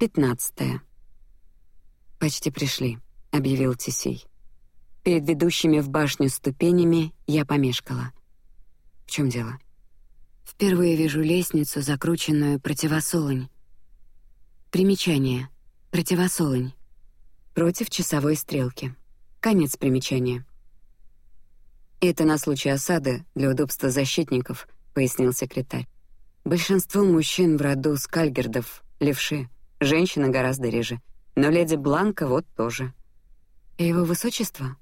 Пятнадцатое. Почти пришли, объявил Тисей. Перед ведущими в башню ступенями я помешкала. В чем дело? Впервые вижу лестницу, закрученную противосолонь. Примечание: противосолонь. Против часовой стрелки. Конец примечания. Это на случай осады для удобства защитников, пояснил секретарь. Большинство мужчин в роду Скальгердов левши, женщины гораздо реже, но леди Бланка вот тоже. И его высочество?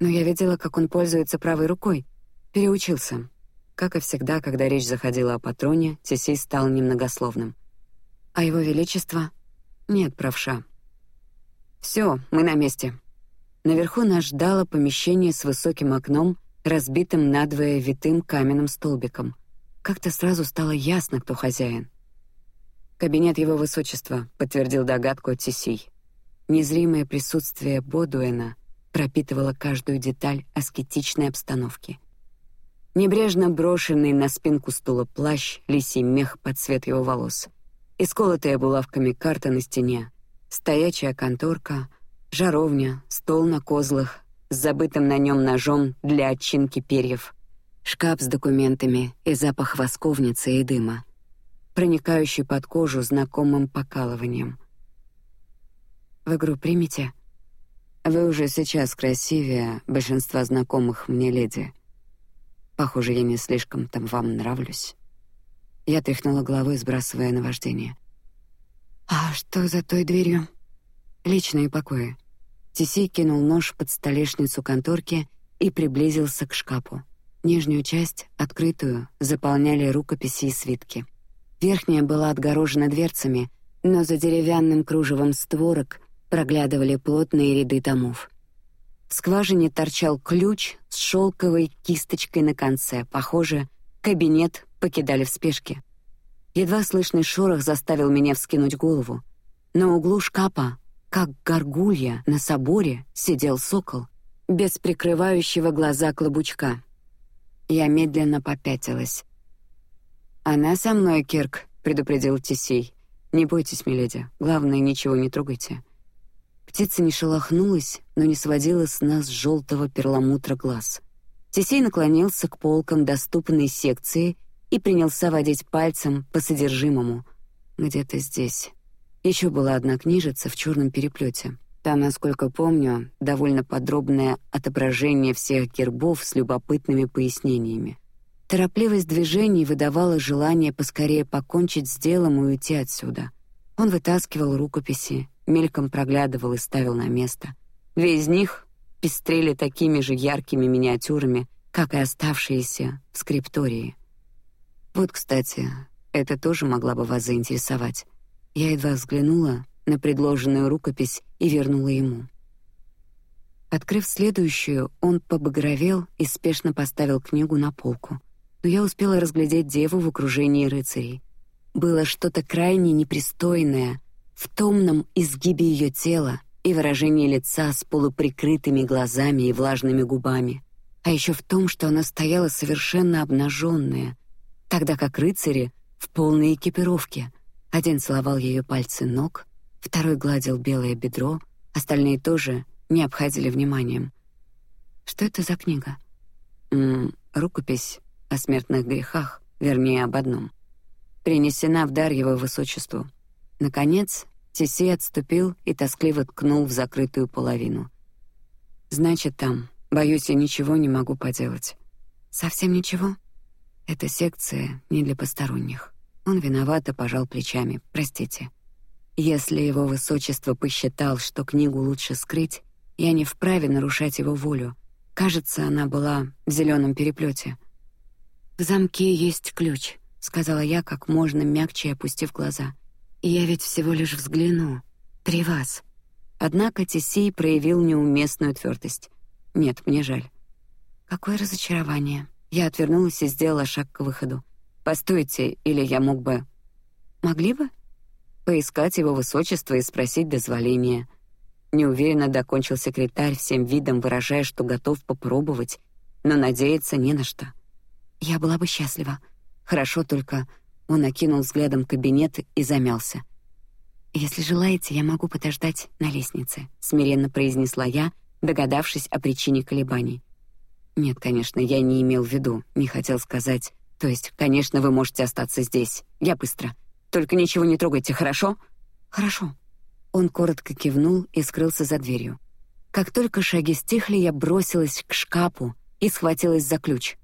Но я видела, как он пользуется правой рукой. Переучился. Как и всегда, когда речь заходила о патроне, Тесей стал немногословным. А его величество? Нет, правша. Все, мы на месте. Наверху нас ждало помещение с высоким окном, разбитым надвое витым каменным столбиком. Как-то сразу стало ясно, кто хозяин. Кабинет его высочества подтвердил догадку Тисей. Незримое присутствие Бодуэна пропитывало каждую деталь аскетичной обстановки. Небрежно брошенный на спинку стула плащ, лисий мех под цвет его волос, исколотая булавками карта на стене, стоячая конторка, жаровня, стол на козлах с забытым на нем ножом для отчинки перьев, шкаф с документами и запах восковницы и дыма, проникающий под кожу знакомым покалыванием. В игру примите. Вы уже сейчас красивее большинства знакомых мне леди. Похоже, я не слишком там вам нравлюсь. Я тряхнула головой, сбрасывая наваждение. А что за той дверью? Личные покои. Тиси кинул нож под столешницу конторки и приблизился к шкафу. Нижнюю часть, открытую, заполняли рукописи и свитки. Верхняя была отгорожена дверцами, но за деревянным кружевом створок проглядывали плотные ряды томов. В скважине торчал ключ с шелковой кисточкой на конце. Похоже, кабинет покидали в спешке. Едва слышный шорох заставил меня вскинуть голову. На углу шкафа, как горгулья на соборе, сидел сокол без прикрывающего глаза клобучка. Я медленно попятилась. Она со мной, Кирк, предупредил Тисей. Не бойтесь, миледи. Главное, ничего не трогайте. Птица не шелохнулась, но не сводила с нас желтого перламутра глаз. Тесей наклонился к полкам доступной секции и принялся водить пальцем по содержимому. Где-то здесь. Еще была одна книжица в черном переплете. Там, насколько помню, довольно подробное отображение всех гербов с любопытными пояснениями. Торопливость движений выдавала желание поскорее покончить с делом и уйти отсюда. Он вытаскивал рукописи, мельком проглядывал и ставил на место. Две из них пестрели такими же яркими миниатюрами, как и оставшиеся в скриптории. Вот, кстати, это тоже могла бы вас заинтересовать. Я едва взглянула на предложенную рукопись и вернула ему. Открыв следующую, он побагровел и спешно поставил книгу на полку. Но я успела разглядеть деву в окружении рыцарей. Было что-то крайне непристойное в томном изгибе ее тела и выражении лица с полуприкрытыми глазами и влажными губами, а еще в том, что она стояла совершенно обнаженная, тогда как рыцари в полной экипировке. Один целовал ее пальцы ног, второй гладил белое бедро, остальные тоже не обходили вниманием. Что это за книга? М -м, рукопись о смертных грехах, вернее об одном. Принесена в дар его высочеству. Наконец, Тесей отступил и тоскливо ткнул в закрытую половину. Значит, там. Боюсь, я ничего не могу поделать. Совсем ничего. Эта секция не для посторонних. Он виновато пожал плечами. Простите. Если его высочество посчитал, что книгу лучше скрыть, я не вправе нарушать его волю. Кажется, она была в зеленом переплете. В замке есть ключ, сказала я как можно мягче, опустив глаза. Я ведь всего лишь взгляну. При вас. Однако Тесей проявил неуместную твердость. Нет, мне жаль. Какое разочарование. Я отвернулась и сделала шаг к выходу. Постойте, или я мог бы... Могли бы? Поискать его высочество и спросить дозволения. Неуверенно докончил секретарь, всем видом выражая, что готов попробовать, но надеяться не на что. Я была бы счастлива. Хорошо только он окинул взглядом кабинет и замялся. Если желаете, я могу подождать на лестнице, смиренно произнесла я, догадавшись о причине колебаний. Нет, конечно, я не имел в виду, не хотел сказать. То есть, конечно, вы можете остаться здесь. Я быстро. Только ничего не трогайте, хорошо? Хорошо. Он коротко кивнул и скрылся за дверью. Как только шаги стихли, я бросилась к шкафу и схватилась за ключ.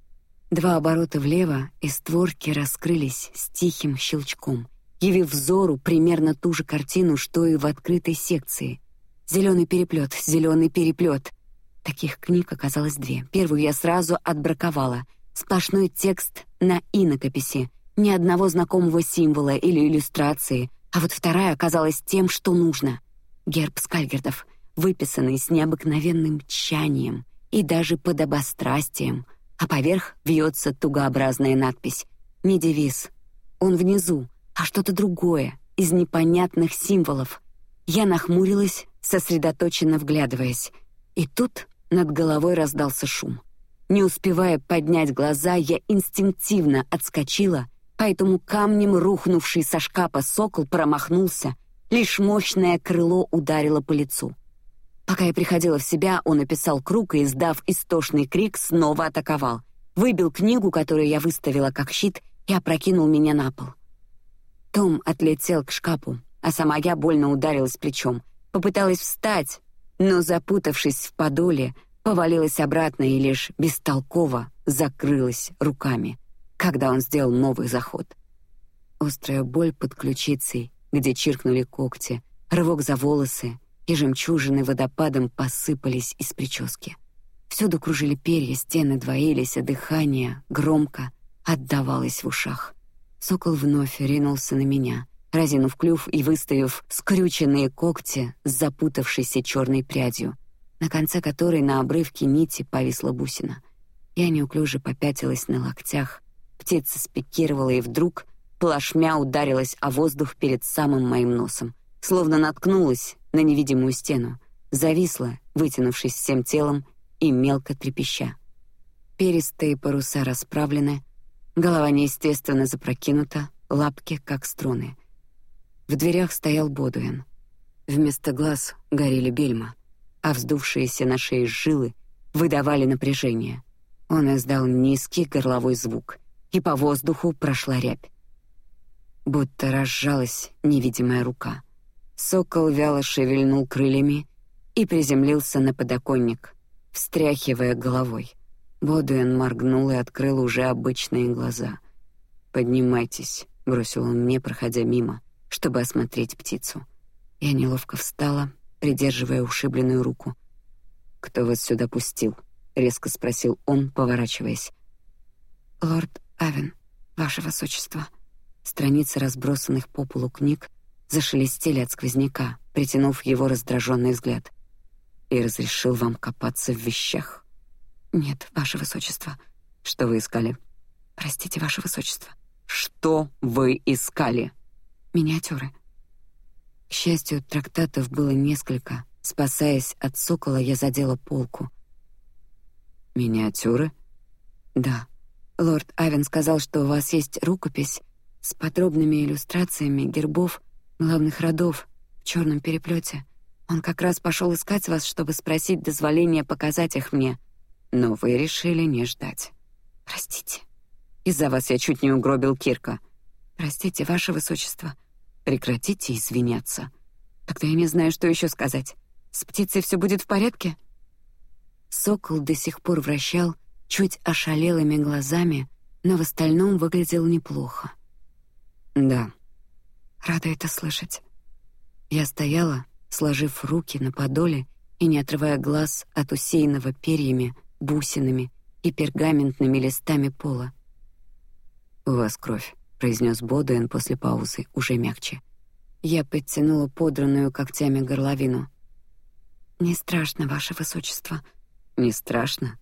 Два оборота влево, и створки раскрылись с тихим щелчком, явив взору примерно ту же картину, что и в открытой секции. Зеленый переплет, зеленый переплет. Таких книг оказалось две. Первую я сразу отбраковала. Сплошной текст на инокописи, ни одного знакомого символа или иллюстрации. А вот вторая оказалась тем, что нужно. Герб Скальгердов, выписанный с необыкновенным тщанием и даже подобострастием — а поверх вьется тугообразная надпись. Не девиз. Он внизу, а что-то другое, из непонятных символов. Я нахмурилась, сосредоточенно вглядываясь. И тут над головой раздался шум. Не успевая поднять глаза, я инстинктивно отскочила, поэтому камнем рухнувший со шкафа сокол промахнулся, лишь мощное крыло ударило по лицу. Пока я приходила в себя, он описал круг и, издав истошный крик, снова атаковал. Выбил книгу, которую я выставила как щит, и опрокинул меня на пол. Том отлетел к шкафу, а сама я больно ударилась плечом. Попыталась встать, но запутавшись в подоле, повалилась обратно и лишь бестолково закрылась руками, когда он сделал новый заход. Острая боль под ключицей, где чиркнули когти, рывок за волосы, и жемчужины водопадом посыпались из прически. Всюду кружили перья, стены двоились, а дыхание громко отдавалось в ушах. Сокол вновь ринулся на меня, разинув клюв и выставив скрюченные когти с запутавшейся черной прядью, на конце которой на обрывке нити повисла бусина. Я неуклюже попятилась на локтях. Птица спикировала и вдруг плашмя ударилась о воздух перед самым моим носом, словно наткнулась на невидимую стену, зависла, вытянувшись всем телом и мелко трепеща. Перистые паруса расправлены, голова неестественно запрокинута, лапки как струны. В дверях стоял Бодуин. Вместо глаз горели бельма, а вздувшиеся на шее жилы выдавали напряжение. Он издал низкий горловой звук, и по воздуху прошла рябь. Будто разжалась невидимая рука — Сокол вяло шевельнул крыльями и приземлился на подоконник, встряхивая головой. Бодуэн моргнул и открыл уже обычные глаза. Поднимайтесь, бросил он мне, проходя мимо, чтобы осмотреть птицу. Я неловко встала, придерживая ушибленную руку. Кто вас сюда пустил? резко спросил он, поворачиваясь. Лорд Авен, ваше высочество. Страницы разбросанных по полу книг зашелестели от сквозняка, притянув его раздраженный взгляд. И разрешил вам копаться в вещах. Нет, ваше высочество. Что вы искали? Простите, ваше высочество. Что вы искали? Миниатюры. К счастью, трактатов было несколько. Спасаясь от сокола, я задела полку. Миниатюры? Да. Лорд Авен сказал, что у вас есть рукопись с подробными иллюстрациями гербов главных родов в черном переплете. Он как раз пошел искать вас, чтобы спросить дозволения показать их мне, но вы решили не ждать. Простите. Из-за вас я чуть не угробил Кирка. Простите, ваше высочество. Прекратите извиняться. Тогда я не знаю, что еще сказать. С птицей все будет в порядке? Сокол до сих пор вращал чуть ошалелыми глазами, но в остальном выглядел неплохо. Да, Рада это слышать. Я стояла, сложив руки на подоле и не отрывая глаз от усеянного перьями, бусинами и пергаментными листами пола. У вас кровь, произнес Бодуэн после паузы уже мягче. Я подтянула подранную когтями горловину. Не страшно, ваше высочество. Не страшно.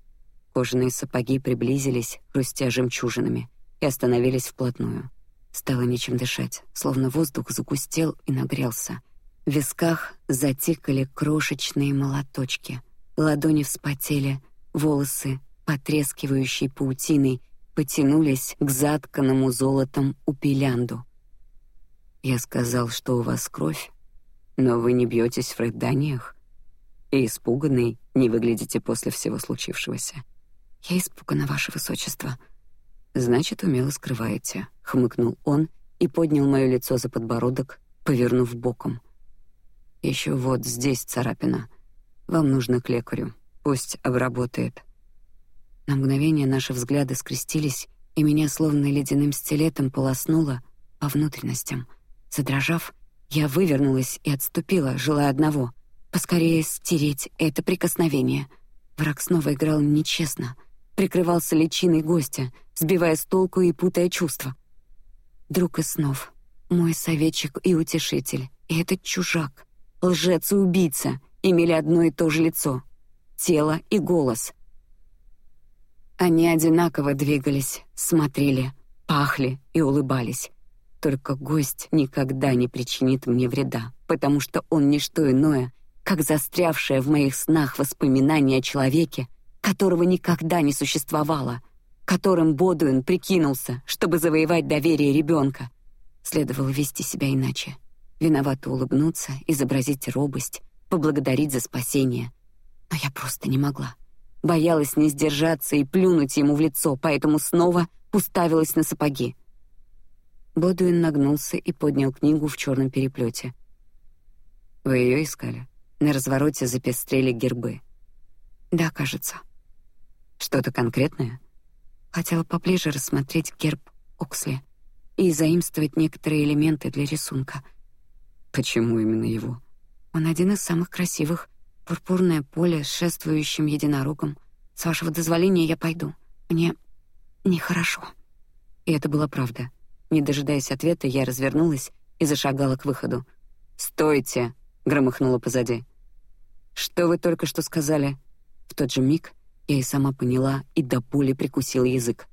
Кожаные сапоги приблизились, хрустя жемчужинами, и остановились вплотную. Стало нечем дышать, словно воздух загустел и нагрелся. В висках затикали крошечные молоточки, ладони вспотели, волосы, потрескивающие паутиной, потянулись к затканному золотом упилянду. Я сказал, что у вас кровь, Но вы не бьетесь в рыданиях и испуганный не выглядите после всего случившегося. Я испугана, ваше высочество. Значит, умело скрываете, хмыкнул он и поднял мое лицо за подбородок, повернув боком. Еще вот здесь царапина. Вам нужно к лекарю. Пусть обработает. На мгновение наши взгляды скрестились, и меня словно ледяным стилетом полоснуло по внутренностям. Задрожав, я вывернулась и отступила, желая одного — поскорее стереть это прикосновение. Враг снова играл нечестно, прикрывался личиной гостя, сбивая с толку и путая чувства. Друг из снов, мой советчик и утешитель, и этот чужак, лжец и убийца имели одно и то же лицо, тело и голос. Они одинаково двигались, смотрели, пахли и улыбались. Только гость никогда не причинит мне вреда, потому что он не что иное, как застрявшее в моих снах воспоминание о человеке, которого никогда не существовало, которым Бодуин прикинулся, чтобы завоевать доверие ребенка. Следовало вести себя иначе, виновато улыбнуться, изобразить робость, поблагодарить за спасение. Но я просто не могла. Боялась не сдержаться и плюнуть ему в лицо, поэтому снова уставилась на сапоги. Бодуин нагнулся и поднял книгу в черном переплете. Вы ее искали? На развороте запестрели гербы. Да, кажется. Что-то конкретное? Хотела поближе рассмотреть герб Оксли и заимствовать некоторые элементы для рисунка. Почему именно его? Он один из самых красивых. Пурпурное поле с шествующим единорогом. С вашего дозволения я пойду. Мне нехорошо. И это была правда. Не дожидаясь ответа, я развернулась и зашагала к выходу. Стойте! громыхнуло позади. Что вы только что сказали? В тот же миг я и сама поняла и до боли прикусила язык.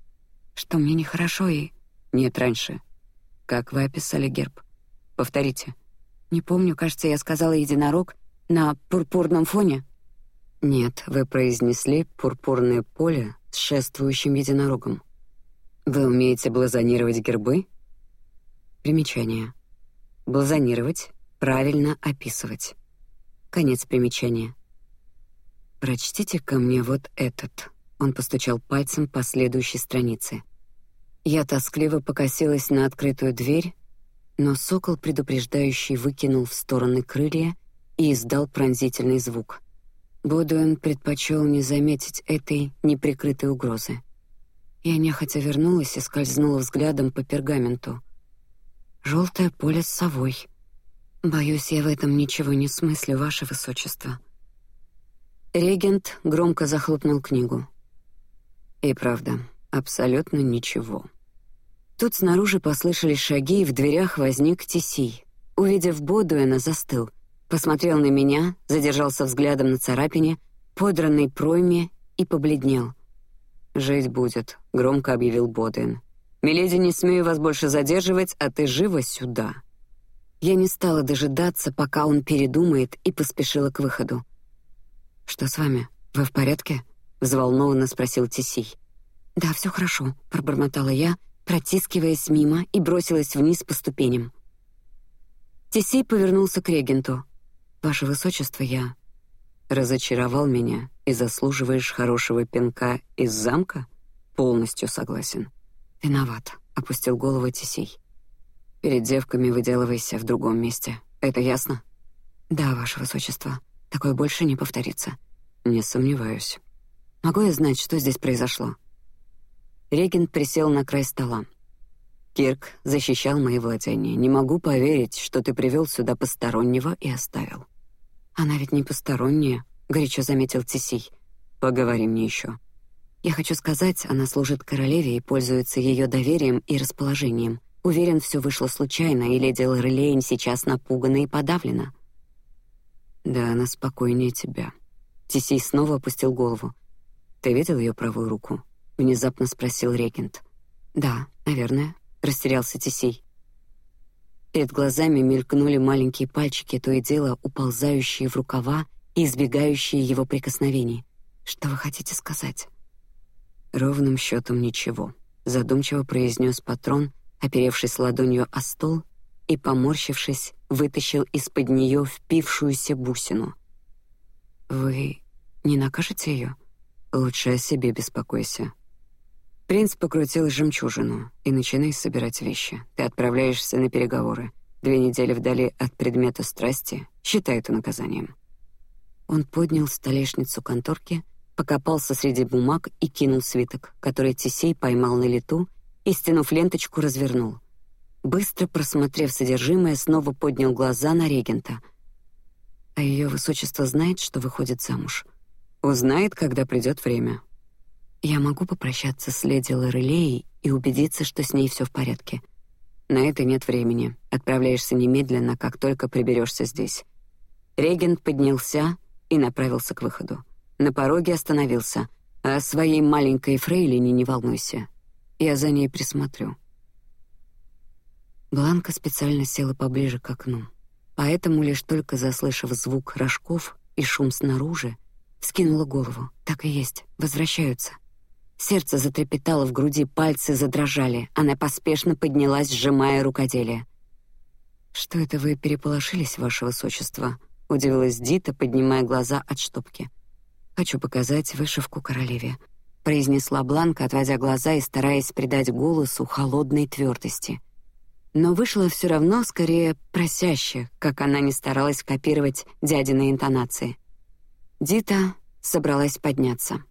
Что мне нехорошо и нет раньше. Как вы описали герб? Повторите. Не помню, кажется, я сказала единорог на пурпурном фоне. Нет, вы произнесли пурпурное поле с шествующим единорогом. Вы умеете блазонировать гербы? Примечание. Блазонировать, правильно описывать. Конец примечания. Прочтите ко мне вот этот. Он постучал пальцем по следующей странице. Я тоскливо покосилась на открытую дверь, но сокол предупреждающий выкинул в стороны крылья и издал пронзительный звук. Бодуэн предпочел не заметить этой неприкрытой угрозы. Я нехотя вернулась и скользнула взглядом по пергаменту. Желтое поле с совой. Боюсь, я в этом ничего не смыслю, ваше высочество. Регент громко захлопнул книгу. И правда, абсолютно ничего. Тут снаружи послышались шаги, и в дверях возник Тисий. Увидев Бодуэна, застыл, посмотрел на меня, задержался взглядом на царапине, подранной пройме и побледнел. Жить будет, громко объявил Бодуэн. Миледи, не смею вас больше задерживать, а ты живо сюда. Я не стала дожидаться, пока он передумает, и поспешила к выходу. Что с вами? Вы в порядке? взволнованно спросил Тисий. Да, все хорошо, пробормотала я, протискиваясь мимо и бросилась вниз по ступеням. Тисей повернулся к регенту. Ваше высочество, я разочаровал меня и заслуживаешь хорошего пинка из замка? Полностью согласен. Виноват, опустил голову Тисей. Перед девками выделывайся в другом месте. Это ясно? Да, ваше высочество. Такое больше не повторится. Не сомневаюсь. Могу я знать, что здесь произошло? Регент присел на край стола. Кирк защищал мои владения. Не могу поверить, что ты привел сюда постороннего и оставил. Она ведь не посторонняя, горячо заметил Тисий. Поговори мне еще. Я хочу сказать, она служит королеве и пользуется ее доверием и расположением. Уверен, все вышло случайно, и леди Лорелейн сейчас напугана и подавлена. Да, она спокойнее тебя. Тисей снова опустил голову. Ты видел ее правую руку? Внезапно спросил регент. Да, наверное, растерялся Тисей. Перед глазами мелькнули маленькие пальчики, то и дело уползающие в рукава и избегающие его прикосновений. Что вы хотите сказать? Ровным счетом ничего. Задумчиво произнес патрон, оперевшись ладонью о стол и, поморщившись, вытащил из-под нее впившуюся бусину. «Вы не накажете ее? Лучше о себе беспокойся». Принц покрутил жемчужину и начинай собирать вещи. Ты отправляешься на переговоры. Две недели вдали от предмета страсти, считай это наказанием. Он поднял столешницу конторки, покопался среди бумаг и кинул свиток, который Тисей поймал на лету и, стянув ленточку, развернул. Быстро просмотрев содержимое, снова поднял глаза на регента. А ее высочество знает, что выходит замуж. Узнает, когда придет время. Я могу попрощаться с леди Лорелей и убедиться, что с ней все в порядке. На это нет времени. Отправляешься немедленно, как только приберешься здесь. Регент поднялся и направился к выходу. На пороге остановился. А своей маленькой фрейлине не волнуйся. Я за ней присмотрю. Бланка специально села поближе к окну, поэтому лишь только заслышав звук рожков и шум снаружи, скинула голову. Так и есть, возвращаются. Сердце затрепетало в груди, пальцы задрожали. Она поспешно поднялась, сжимая рукоделие. Что это вы переполошились, ваше высочество? Удивилась Дита, поднимая глаза от штопки. Хочу показать вышивку королеве, произнесла Бланка, отводя глаза и стараясь придать голосу холодной твердости. Но вышло все равно скорее просяще, как она не старалась копировать дядины интонации. Дита собралась подняться.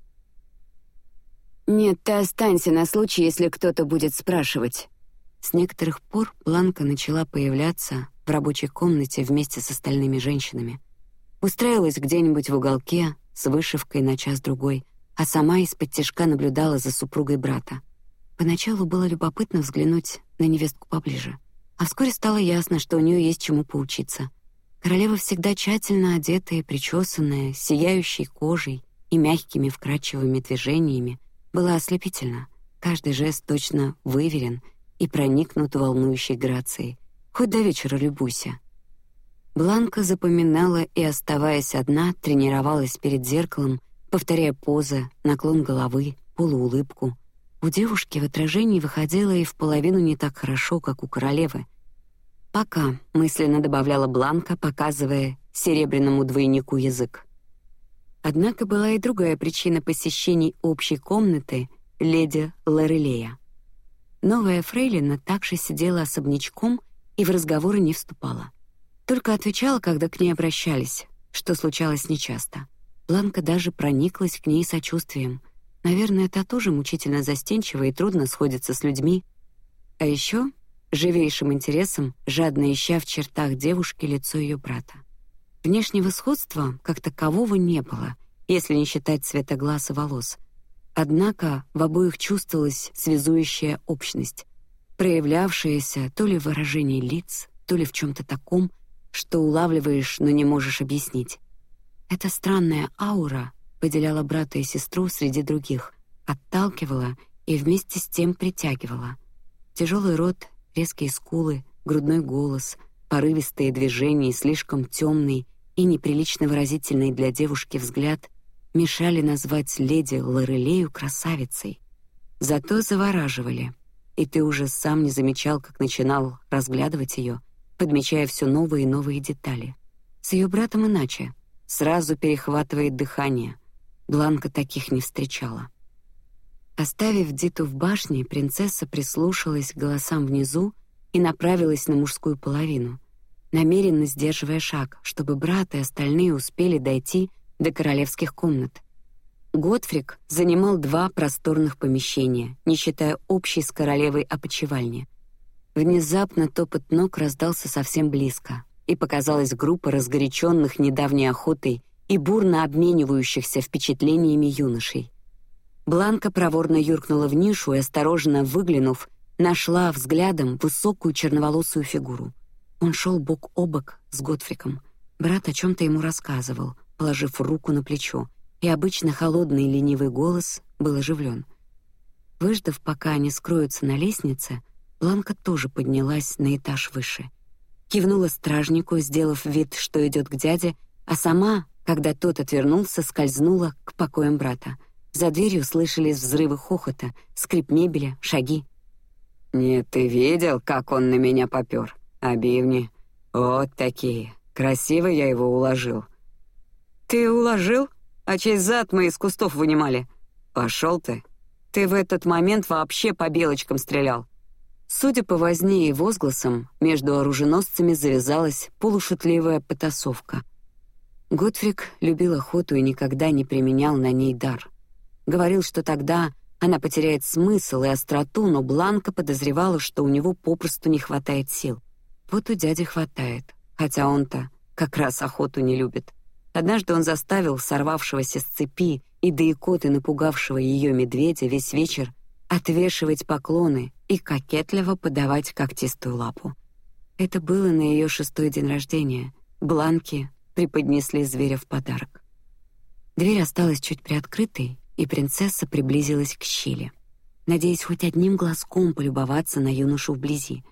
Нет, ты останься на случай, если кто-то будет спрашивать. С некоторых пор Бланка начала появляться в рабочей комнате вместе с остальными женщинами. Устраивалась где-нибудь в уголке с вышивкой на час другой, а сама из-под тишка наблюдала за супругой брата. Поначалу было любопытно взглянуть на невестку поближе, а вскоре стало ясно, что у нее есть чему поучиться. Королева всегда тщательно одетая, причесанная, сияющей кожей и мягкими вкрадчивыми движениями, была ослепительна. Каждый жест точно выверен и проникнут волнующей грацией. Хоть до вечера любуйся. Бланка запоминала и, оставаясь одна, тренировалась перед зеркалом, повторяя позы, наклон головы, полуулыбку. У девушки в отражении выходило и в половину не так хорошо, как у королевы. Пока мысленно добавляла Бланка, показывая серебряному двойнику язык. Однако была и другая причина посещений общей комнаты леди Лорелея. Новая фрейлина также сидела особнячком и в разговоры не вступала. Только отвечала, когда к ней обращались, что случалось нечасто. Бланка даже прониклась к ней сочувствием. Наверное, это тоже мучительно застенчиво и трудно сходится с людьми. А еще живейшим интересом, жадно ища в чертах девушки лицо ее брата. Внешнего сходства как такового не было, если не считать цвета глаз и волос. Однако в обоих чувствовалась связующая общность, проявлявшаяся то ли в выражении лиц, то ли в чем-то таком, что улавливаешь, но не можешь объяснить. Эта странная аура выделяла брата и сестру среди других, отталкивала и вместе с тем притягивала. Тяжелый рот, резкие скулы, грудной голос, порывистые движения слишком темный и неприлично выразительный для девушки взгляд мешали назвать леди Лорелею красавицей, зато завораживали. И ты уже сам не замечал, как начинал разглядывать ее, подмечая все новые и новые детали. С ее братом иначе, сразу перехватывает дыхание. Бланка таких не встречала. Оставив Диту в башне, принцесса прислушалась к голосам внизу и направилась на мужскую половину намеренно сдерживая шаг, чтобы брат и остальные успели дойти до королевских комнат. Готфрик занимал два просторных помещения, не считая общей с королевой опочивальни. Внезапно топот ног раздался совсем близко, и показалась группа разгоряченных недавней охотой и бурно обменивающихся впечатлениями юношей. Бланка проворно юркнула в нишу и осторожно выглянув, нашла взглядом высокую черноволосую фигуру. Он шел бок о бок с Готфриком. Брат о чем-то ему рассказывал, положив руку на плечо, и обычно холодный ленивый голос был оживлен. Выждав, пока они скроются на лестнице, Бланка тоже поднялась на этаж выше, кивнула стражнику, сделав вид, что идет к дяде, а сама, когда тот отвернулся, скользнула к покоям брата. За дверью слышались взрывы хохота, скрип мебели, шаги. Нет, ты видел, как он на меня попер? А бивни? Вот такие. Красиво я его уложил. Ты уложил? А чей зад мы из кустов вынимали? Пошел ты. Ты в этот момент вообще по белочкам стрелял. Судя по возне и возгласам, между оруженосцами завязалась полушутливая потасовка. Готфрик любил охоту и никогда не применял на ней дар. Говорил, что тогда она потеряет смысл и остроту, но Бланка подозревала, что у него попросту не хватает сил. Вот у дяди хватает, хотя он-то как раз охоту не любит. Однажды он заставил сорвавшегося с цепи и до икоты напугавшего ее медведя весь вечер отвешивать поклоны и кокетливо подавать когтистую лапу. Это было на ее шестой день рождения. Бланки преподнесли зверя в подарок. Дверь осталась чуть приоткрытой, и принцесса приблизилась к щели, надеясь хоть одним глазком полюбоваться на юношу вблизи.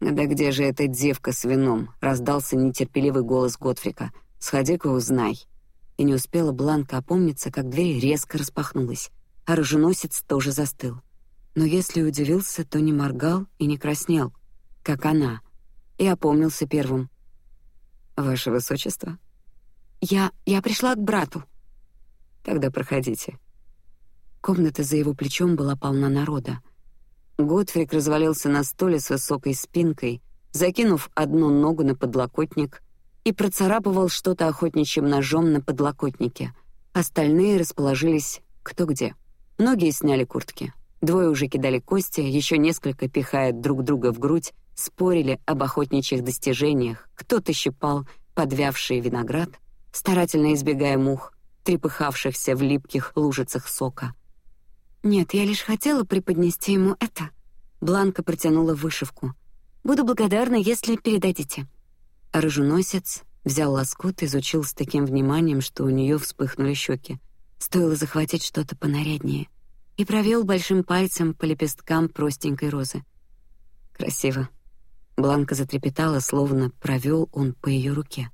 «Да где же эта девка с вином?» — раздался нетерпеливый голос Готфрика. «Сходи-ка узнай». И не успела Бланка опомниться, как дверь резко распахнулась, а роженосец тоже застыл. Но если удивился, то не моргал и не краснел, как она, и опомнился первым. «Ваше высочество?» «Я... я пришла к брату», Тогда проходите. Комната за его плечом была полна народа. Готфрик развалился на стуле с высокой спинкой, закинув одну ногу на подлокотник и процарапывал что-то охотничьим ножом на подлокотнике. Остальные расположились кто где. Многие сняли куртки. Двое уже кидали кости, еще несколько, пихая друг друга в грудь, спорили об охотничьих достижениях. Кто-то щипал подвявший виноград, старательно избегая мух, трепыхавшихся в липких лужицах сока. Нет, я лишь хотела преподнести ему это. Бланка протянула вышивку. Буду благодарна, если передадите. Оруженосец взял лоскут, изучил с таким вниманием, что у нее вспыхнули щеки. Стоило захватить что-то понаряднее, и провел большим пальцем по лепесткам простенькой розы. Красиво. Бланка затрепетала, словно провел он по ее руке.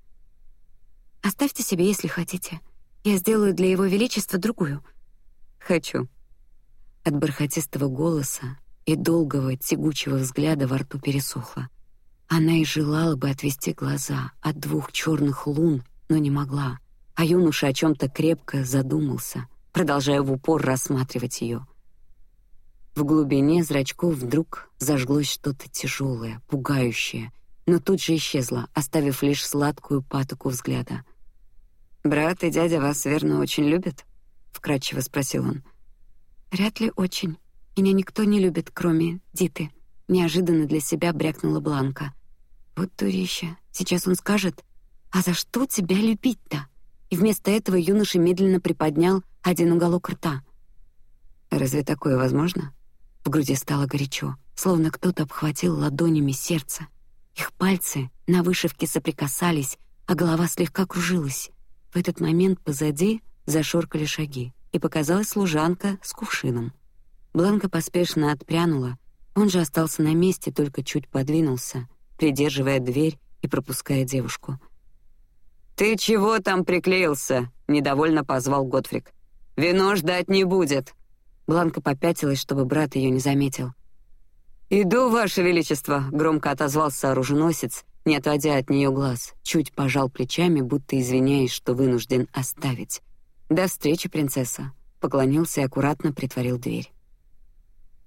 Оставьте себе, если хотите. Я сделаю для его величества другую. Хочу. От бархатистого голоса и долгого тягучего взгляда во рту пересохло. Она и желала бы отвести глаза от двух черных лун, но не могла. А юноша о чем-то крепко задумался, продолжая в упор рассматривать ее. В глубине зрачков вдруг зажглось что-то тяжелое, пугающее, но тут же исчезло, оставив лишь сладкую патоку взгляда — Брат и дядя вас верно очень любят? вкрадчиво спросил он. Вряд ли очень. Меня никто не любит, кроме Диты. Неожиданно для себя брякнула Бланка. Вот дурища. Сейчас он скажет: "А за что тебя любить-то?" И вместо этого юноша медленно приподнял один уголок рта. Разве такое возможно? В груди стало горячо, словно кто-то обхватил ладонями сердце. Их пальцы на вышивке соприкасались, а голова слегка кружилась. В этот момент позади зашоркали шаги, и показалась служанка с кувшином. Бланка поспешно отпрянула. Он же остался на месте, только чуть подвинулся, придерживая дверь и пропуская девушку. Ты чего там приклеился? недовольно позвал Готфрик. Вино ждать не будет. Бланка попятилась, чтобы брат ее не заметил. Иду, ваше величество, громко отозвался оруженосец не отводя от нее глаз, чуть пожал плечами, будто извиняясь, что вынужден оставить. До встречи, принцесса. Поклонился и аккуратно притворил дверь.